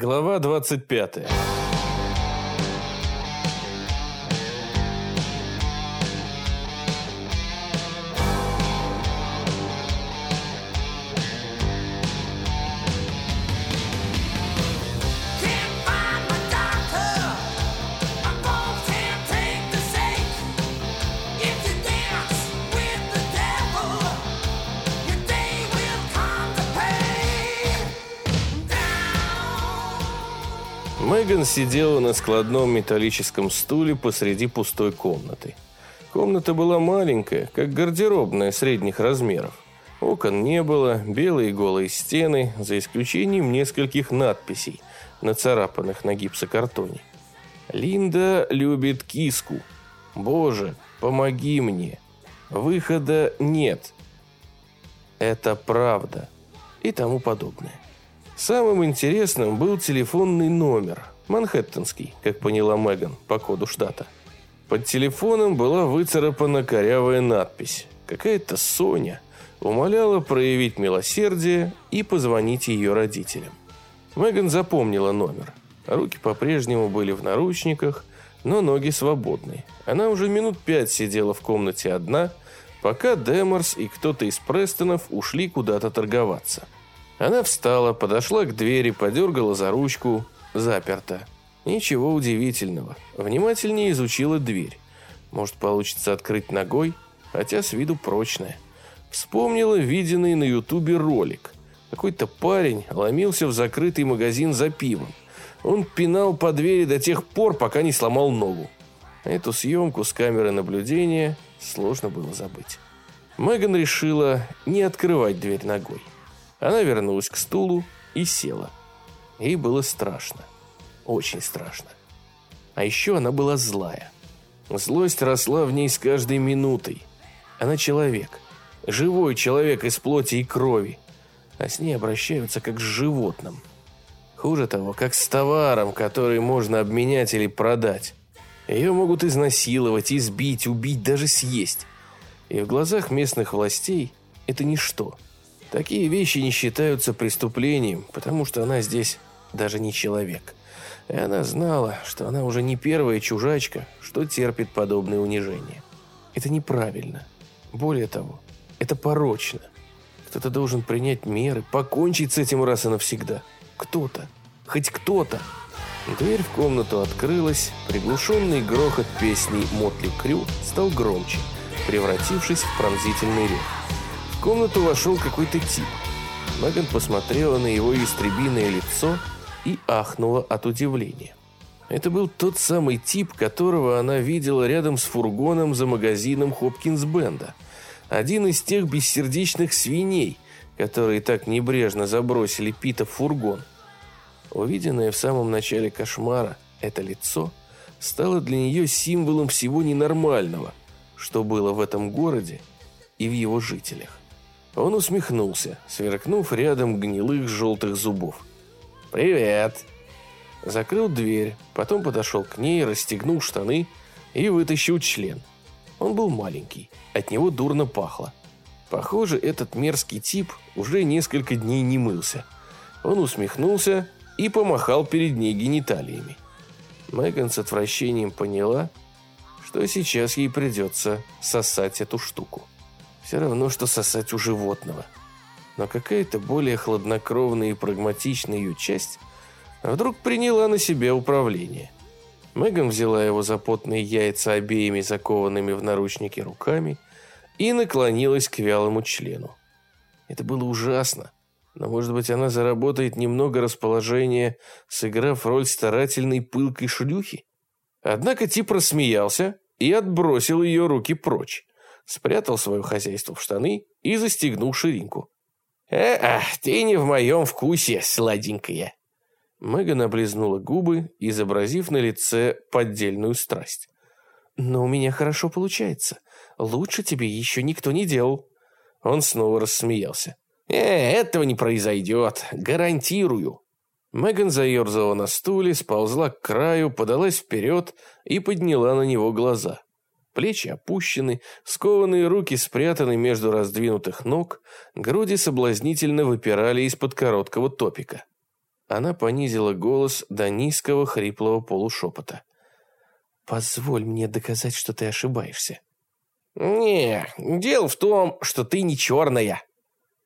Глава 25. Меган сидела на складном металлическом стуле посреди пустой комнаты. Комната была маленькая, как гардеробная средних размеров. Окон не было, белые голые стены, за исключением нескольких надписей, нацарапанных на гипсокартоне. «Линда любит киску. Боже, помоги мне. Выхода нет. Это правда». И тому подобное. Самым интересным был телефонный номер, манхэттенский, как поняла Меган, по коду штата. Под телефоном была выцарапана корявая надпись. Какая-то Соня умоляла проявить милосердие и позвонить ее родителям. Меган запомнила номер. Руки по-прежнему были в наручниках, но ноги свободны. Она уже минут пять сидела в комнате одна, пока Деморс и кто-то из Престонов ушли куда-то торговаться. Она встала, подошла к двери, подергала за ручку. Заперто. Ничего удивительного. Внимательнее изучила дверь. Может, получится открыть ногой, хотя с виду прочная. Вспомнила виденный на ютубе ролик. Какой-то парень ломился в закрытый магазин за пивом. Он пинал по двери до тех пор, пока не сломал ногу. Эту съемку с камеры наблюдения сложно было забыть. Меган решила не открывать дверь ногой. Она вернулась к стулу и села. Ей было страшно. Очень страшно. А еще она была злая. Злость росла в ней с каждой минутой. Она человек. Живой человек из плоти и крови. А с ней обращаются как с животным. Хуже того, как с товаром, который можно обменять или продать. Ее могут изнасиловать, избить, убить, даже съесть. И в глазах местных властей это ничто. Такие вещи не считаются преступлением, потому что она здесь даже не человек. И она знала, что она уже не первая чужачка, что терпит подобные унижения. Это неправильно. Более того, это порочно. Кто-то должен принять меры, покончить с этим раз и навсегда. Кто-то. Хоть кто-то. Дверь в комнату открылась, приглушенный грохот песни «Мотли Крю» стал громче, превратившись в пронзительный рев. В комнату вошел какой-то тип. Меган посмотрела на его истребиное лицо и ахнула от удивления. Это был тот самый тип, которого она видела рядом с фургоном за магазином Хопкинс Бенда. Один из тех бессердечных свиней, которые так небрежно забросили Пита в фургон. Увиденное в самом начале кошмара это лицо стало для нее символом всего ненормального, что было в этом городе и в его жителях. Он усмехнулся, сверкнув рядом гнилых желтых зубов. «Привет!» Закрыл дверь, потом подошел к ней, расстегнул штаны и вытащил член. Он был маленький, от него дурно пахло. Похоже, этот мерзкий тип уже несколько дней не мылся. Он усмехнулся и помахал перед ней гениталиями. Меган с отвращением поняла, что сейчас ей придется сосать эту штуку. Все равно, что сосать у животного. Но какая-то более хладнокровная и прагматичная ее часть вдруг приняла на себя управление. Меган взяла его за потные яйца обеими закованными в наручники руками и наклонилась к вялому члену. Это было ужасно, но, может быть, она заработает немного расположения, сыграв роль старательной пылкой шлюхи? Однако тип рассмеялся и отбросил ее руки прочь, спрятал свое хозяйство в штаны и застегнул ширинку. «Э, ты не в моем вкусе, сладенькая!» Меган облизнула губы, изобразив на лице поддельную страсть. «Но у меня хорошо получается. Лучше тебе еще никто не делал». Он снова рассмеялся. «Э, этого не произойдет, гарантирую». Меган заерзала на стуле, сползла к краю, подалась вперед и подняла на него глаза. Плечи опущены, скованные руки спрятаны между раздвинутых ног, груди соблазнительно выпирали из-под короткого топика. Она понизила голос до низкого хриплого полушепота. «Позволь мне доказать, что ты ошибаешься». «Не, дело в том, что ты не черная».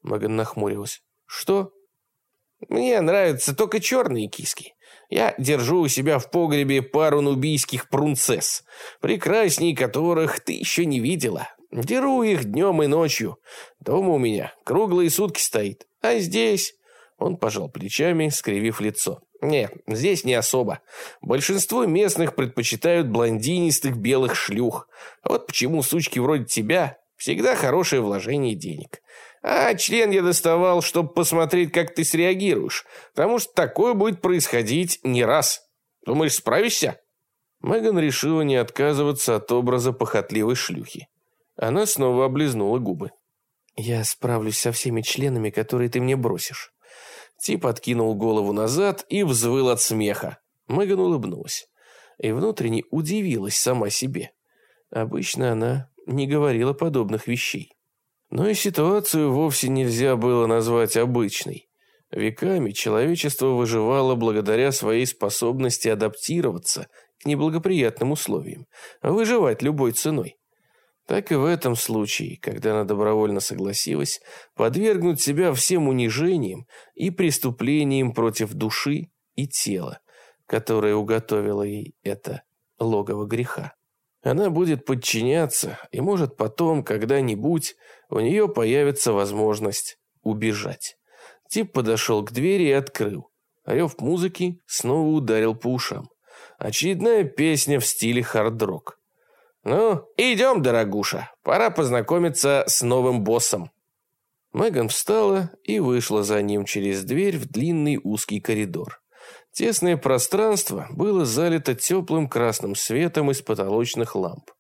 Меган нахмурилась. «Что?» «Мне нравятся только черные киски. Я держу у себя в погребе пару нубийских прунцесс, прекрасней которых ты еще не видела. Деру их днем и ночью. Дома у меня круглые сутки стоит. А здесь...» Он пожал плечами, скривив лицо. «Не, здесь не особо. Большинство местных предпочитают блондинистых белых шлюх. Вот почему сучки вроде тебя всегда хорошее вложение денег. А член я доставал, чтобы посмотреть, как ты среагируешь, потому что такое будет происходить не раз. Думаешь, справишься?» Меган решила не отказываться от образа похотливой шлюхи. Она снова облизнула губы. «Я справлюсь со всеми членами, которые ты мне бросишь». Тип откинул голову назад и взвыл от смеха. Меган улыбнулась. И внутренне удивилась сама себе. Обычно она не говорила подобных вещей. Но и ситуацию вовсе нельзя было назвать обычной. Веками человечество выживало благодаря своей способности адаптироваться к неблагоприятным условиям, выживать любой ценой. Так и в этом случае, когда она добровольно согласилась подвергнуть себя всем унижениям и преступлениям против души и тела, которое уготовило ей это логово греха. Она будет подчиняться, и может потом, когда-нибудь, у нее появится возможность убежать. Тип подошел к двери и открыл. Рев музыки снова ударил по ушам. Очередная песня в стиле хард-рок. «Ну, идем, дорогуша, пора познакомиться с новым боссом». Меган встала и вышла за ним через дверь в длинный узкий коридор. Тесное пространство было залито теплым красным светом из потолочных ламп.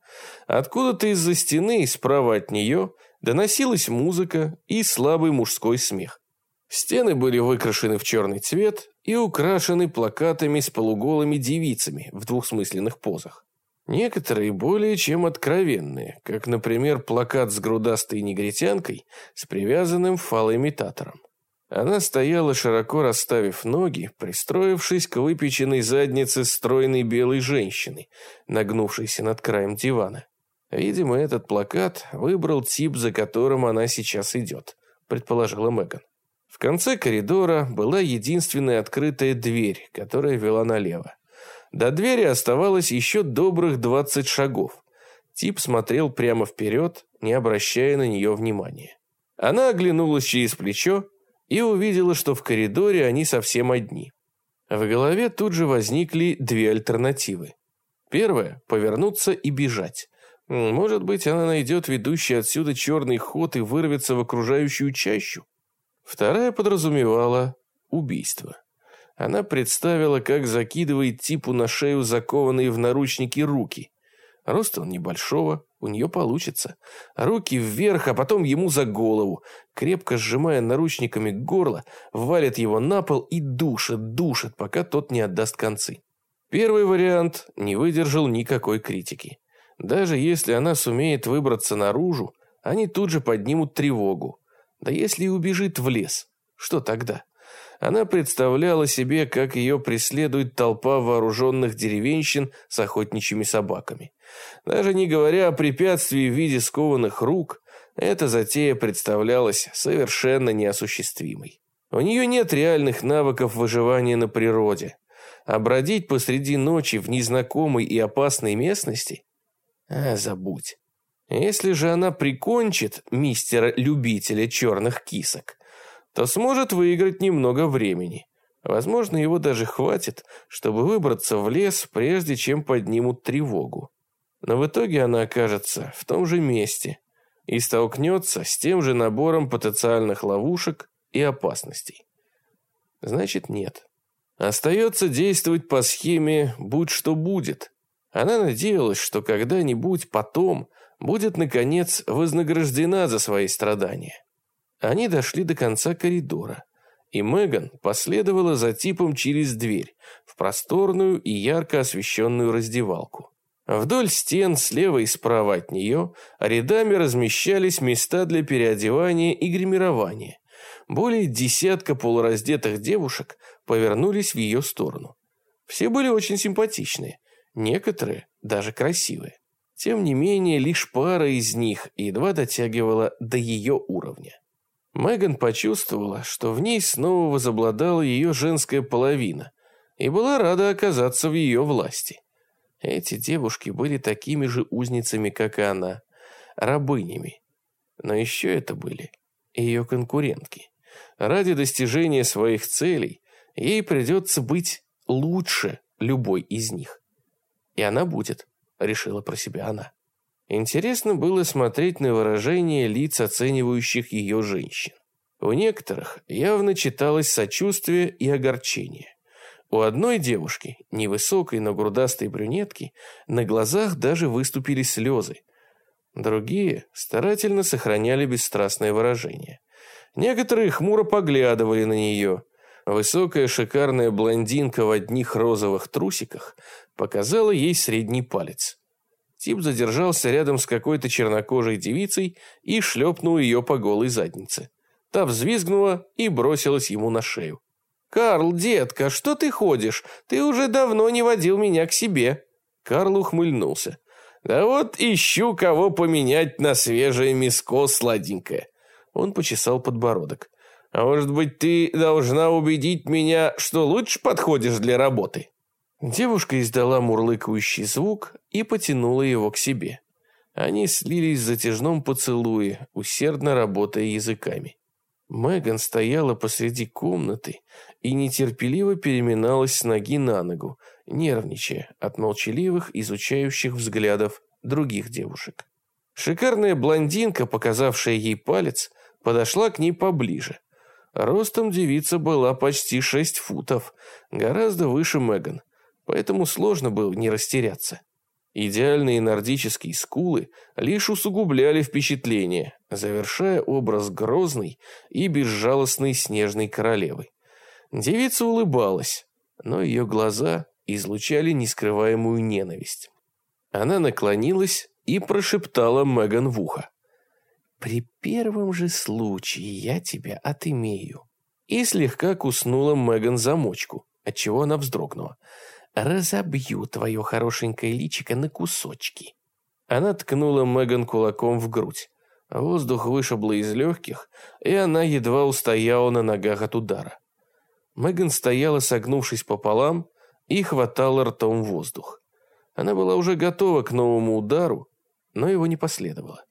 Откуда-то из-за стены, справа от нее, доносилась музыка и слабый мужской смех. Стены были выкрашены в черный цвет и украшены плакатами с полуголыми девицами в двухсмысленных позах. Некоторые более чем откровенные, как, например, плакат с грудастой негритянкой с привязанным фалоимитатором. Она стояла, широко расставив ноги, пристроившись к выпеченной заднице стройной белой женщины, нагнувшейся над краем дивана. Видимо, этот плакат выбрал тип, за которым она сейчас идет, предположила Меган. В конце коридора была единственная открытая дверь, которая вела налево. До двери оставалось еще добрых 20 шагов. Тип смотрел прямо вперед, не обращая на нее внимания. Она оглянулась через плечо и увидела, что в коридоре они совсем одни. В голове тут же возникли две альтернативы. Первая – повернуться и бежать. Может быть, она найдет ведущий отсюда черный ход и вырвется в окружающую чащу. Вторая подразумевала убийство. Она представила, как закидывает типу на шею закованные в наручники руки. Рост он небольшого, у нее получится. Руки вверх, а потом ему за голову. Крепко сжимая наручниками горло, валит его на пол и душит, душит, пока тот не отдаст концы. Первый вариант не выдержал никакой критики. Даже если она сумеет выбраться наружу, они тут же поднимут тревогу. Да если и убежит в лес, что тогда? Она представляла себе, как ее преследует толпа вооруженных деревенщин с охотничьими собаками. Даже не говоря о препятствии в виде скованных рук, эта затея представлялась совершенно неосуществимой. У нее нет реальных навыков выживания на природе, а бродить посреди ночи в незнакомой и опасной местности? А, забудь. Если же она прикончит мистера-любителя черных кисок, то сможет выиграть немного времени. Возможно, его даже хватит, чтобы выбраться в лес, прежде чем поднимут тревогу. Но в итоге она окажется в том же месте и столкнется с тем же набором потенциальных ловушек и опасностей. Значит, нет. Остается действовать по схеме «будь что будет». Она надеялась, что когда-нибудь потом будет, наконец, вознаграждена за свои страдания. Они дошли до конца коридора, и Меган последовала за типом через дверь в просторную и ярко освещенную раздевалку. Вдоль стен, слева и справа от нее, рядами размещались места для переодевания и гримирования. Более десятка полураздетых девушек повернулись в ее сторону. Все были очень симпатичные, некоторые даже красивые. Тем не менее, лишь пара из них едва дотягивала до ее уровня. Меган почувствовала, что в ней снова возобладала ее женская половина, и была рада оказаться в ее власти. Эти девушки были такими же узницами, как и она, рабынями. Но еще это были ее конкурентки. Ради достижения своих целей ей придется быть лучше любой из них. И она будет, решила про себя она. Интересно было смотреть на выражение лиц оценивающих ее женщин. У некоторых явно читалось сочувствие и огорчение. У одной девушки, невысокой, но грудастой брюнетки, на глазах даже выступили слезы. Другие старательно сохраняли бесстрастное выражение. Некоторые хмуро поглядывали на нее. Высокая шикарная блондинка в одних розовых трусиках показала ей средний палец. Тип задержался рядом с какой-то чернокожей девицей и шлепнул ее по голой заднице. Та взвизгнула и бросилась ему на шею. «Карл, детка, что ты ходишь? Ты уже давно не водил меня к себе». Карл ухмыльнулся. «Да вот ищу, кого поменять на свежее миско сладенькое». Он почесал подбородок. «А может быть, ты должна убедить меня, что лучше подходишь для работы?» Девушка издала мурлыкающий звук и потянула его к себе. Они слились в затяжном поцелуе, усердно работая языками. Меган стояла посреди комнаты и нетерпеливо переминалась с ноги на ногу, нервничая от молчаливых, изучающих взглядов других девушек. Шикарная блондинка, показавшая ей палец, подошла к ней поближе. Ростом девица была почти шесть футов, гораздо выше Меган, поэтому сложно было не растеряться. Идеальные нордические скулы лишь усугубляли впечатление, завершая образ грозной и безжалостной снежной королевы. Девица улыбалась, но ее глаза излучали нескрываемую ненависть. Она наклонилась и прошептала Меган в ухо. «При первом же случае я тебя отымею». И слегка куснула Меган замочку, отчего она вздрогнула. «Разобью твое хорошенькое личико на кусочки». Она ткнула Меган кулаком в грудь. Воздух вышибло из легких, и она едва устояла на ногах от удара. Меган стояла, согнувшись пополам, и хватала ртом воздух. Она была уже готова к новому удару, но его не последовало.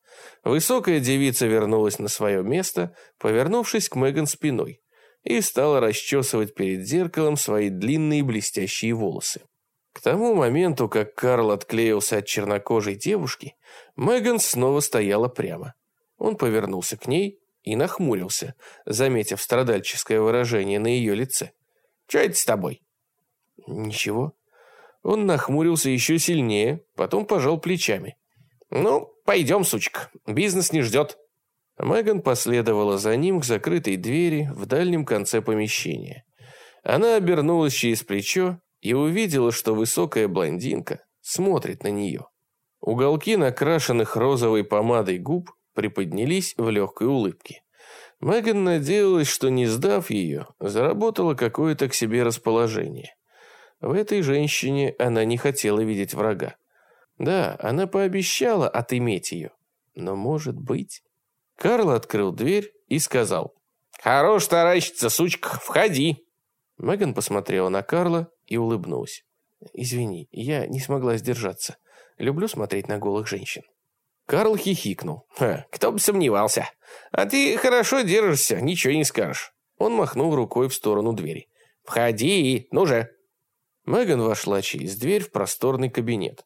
Высокая девица вернулась на свое место, повернувшись к Меган спиной, и стала расчесывать перед зеркалом свои длинные блестящие волосы. К тому моменту, как Карл отклеился от чернокожей девушки, Меган снова стояла прямо. Он повернулся к ней и нахмурился, заметив страдальческое выражение на ее лице. «Что это с тобой?» «Ничего». Он нахмурился еще сильнее, потом пожал плечами. «Ну, пойдем, сучка, бизнес не ждет». Меган последовала за ним к закрытой двери в дальнем конце помещения. Она обернулась через плечо и увидела, что высокая блондинка смотрит на нее. Уголки накрашенных розовой помадой губ приподнялись в легкой улыбке. Меган надеялась, что не сдав ее, заработала какое-то к себе расположение. В этой женщине она не хотела видеть врага. Да, она пообещала отыметь ее, но, может быть... Карл открыл дверь и сказал. «Хорош таращиться, сучка, входи!» Меган посмотрела на Карла и улыбнулась. «Извини, я не смогла сдержаться. Люблю смотреть на голых женщин». Карл хихикнул. «Ха, «Кто бы сомневался. А ты хорошо держишься, ничего не скажешь». Он махнул рукой в сторону двери. «Входи, ну же!» Меган вошла через дверь в просторный кабинет.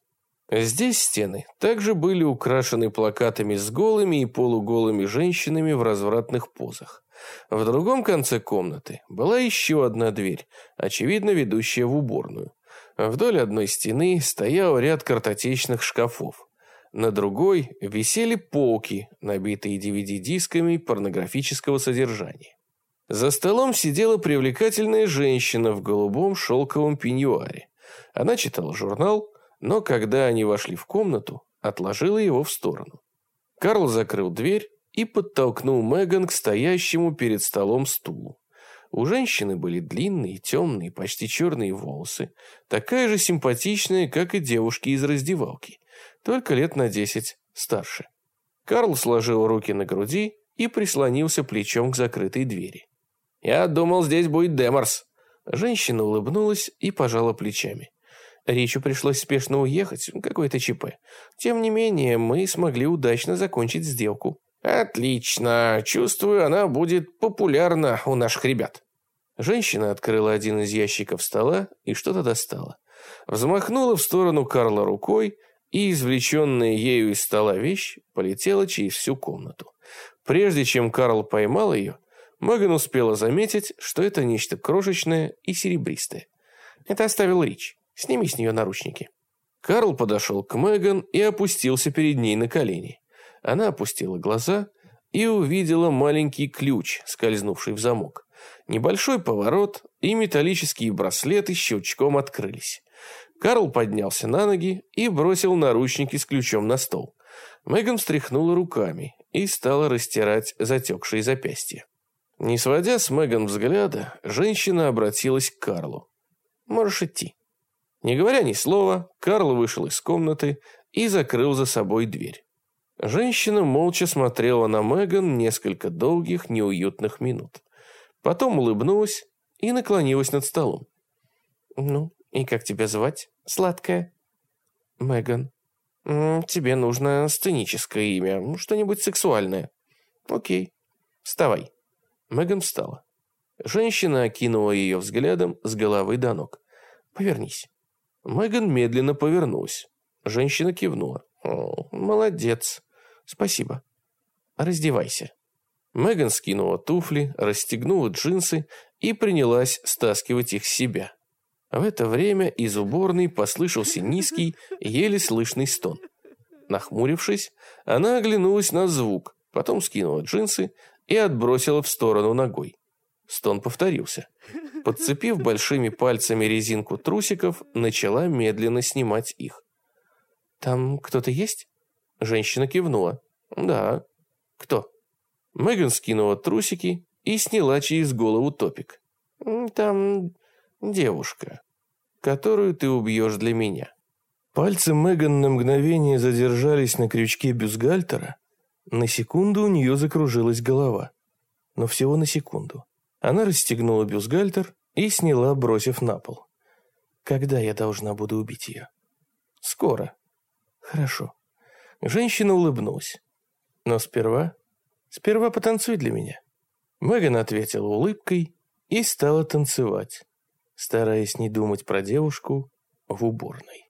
Здесь стены также были украшены плакатами с голыми и полуголыми женщинами в развратных позах. В другом конце комнаты была еще одна дверь, очевидно ведущая в уборную. Вдоль одной стены стоял ряд картотечных шкафов. На другой висели полки, набитые DVD-дисками порнографического содержания. За столом сидела привлекательная женщина в голубом шелковом пеньюаре. Она читала журнал, но когда они вошли в комнату, отложила его в сторону. Карл закрыл дверь и подтолкнул Меган к стоящему перед столом стулу. У женщины были длинные, темные, почти черные волосы, такая же симпатичная, как и девушки из раздевалки, только лет на десять старше. Карл сложил руки на груди и прислонился плечом к закрытой двери. «Я думал, здесь будет Демарс». Женщина улыбнулась и пожала плечами. Ричу пришлось спешно уехать, какое-то ЧП. Тем не менее, мы смогли удачно закончить сделку. «Отлично. Чувствую, она будет популярна у наших ребят». Женщина открыла один из ящиков стола и что-то достала. Взмахнула в сторону Карла рукой, и извлеченная ею из стола вещь полетела через всю комнату. Прежде чем Карл поймал ее, Меган успела заметить, что это нечто крошечное и серебристое. Это оставил Рич. Сними с нее наручники. Карл подошел к Меган и опустился перед ней на колени. Она опустила глаза и увидела маленький ключ, скользнувший в замок. Небольшой поворот, и металлические браслеты щелчком открылись. Карл поднялся на ноги и бросил наручники с ключом на стол. Меган встряхнула руками и стала растирать затекшие запястья. Не сводя с Меган взгляда, женщина обратилась к Карлу. «Можешь идти». Не говоря ни слова, Карл вышел из комнаты и закрыл за собой дверь. Женщина молча смотрела на Меган несколько долгих, неуютных минут. Потом улыбнулась и наклонилась над столом. «Ну, и как тебя звать, сладкая?» «Меган». «М, «Тебе нужно сценическое имя, что-нибудь сексуальное». «Окей, вставай». Меган встала. Женщина окинула ее взглядом с головы до ног. «Повернись». Меган медленно повернулась. Женщина кивнула. «О, молодец. Спасибо. Раздевайся». Меган скинула туфли, расстегнула джинсы и принялась стаскивать их с себя. В это время из уборной послышался низкий, еле слышный стон. Нахмурившись, она оглянулась на звук, потом скинула джинсы и отбросила в сторону ногой. Стон повторился. Подцепив большими пальцами резинку трусиков, начала медленно снимать их. «Там кто-то есть?» Женщина кивнула. «Да». «Кто?» Меган скинула трусики и сняла через голову топик. «Там девушка, которую ты убьешь для меня». Пальцы Меган на мгновение задержались на крючке бюстгальтера. На секунду у нее закружилась голова. Но всего на секунду. Она расстегнула бюстгальтер и сняла, бросив на пол. «Когда я должна буду убить ее?» «Скоро». «Хорошо». Женщина улыбнулась. «Но сперва... Сперва потанцуй для меня». Меган ответила улыбкой и стала танцевать, стараясь не думать про девушку в уборной.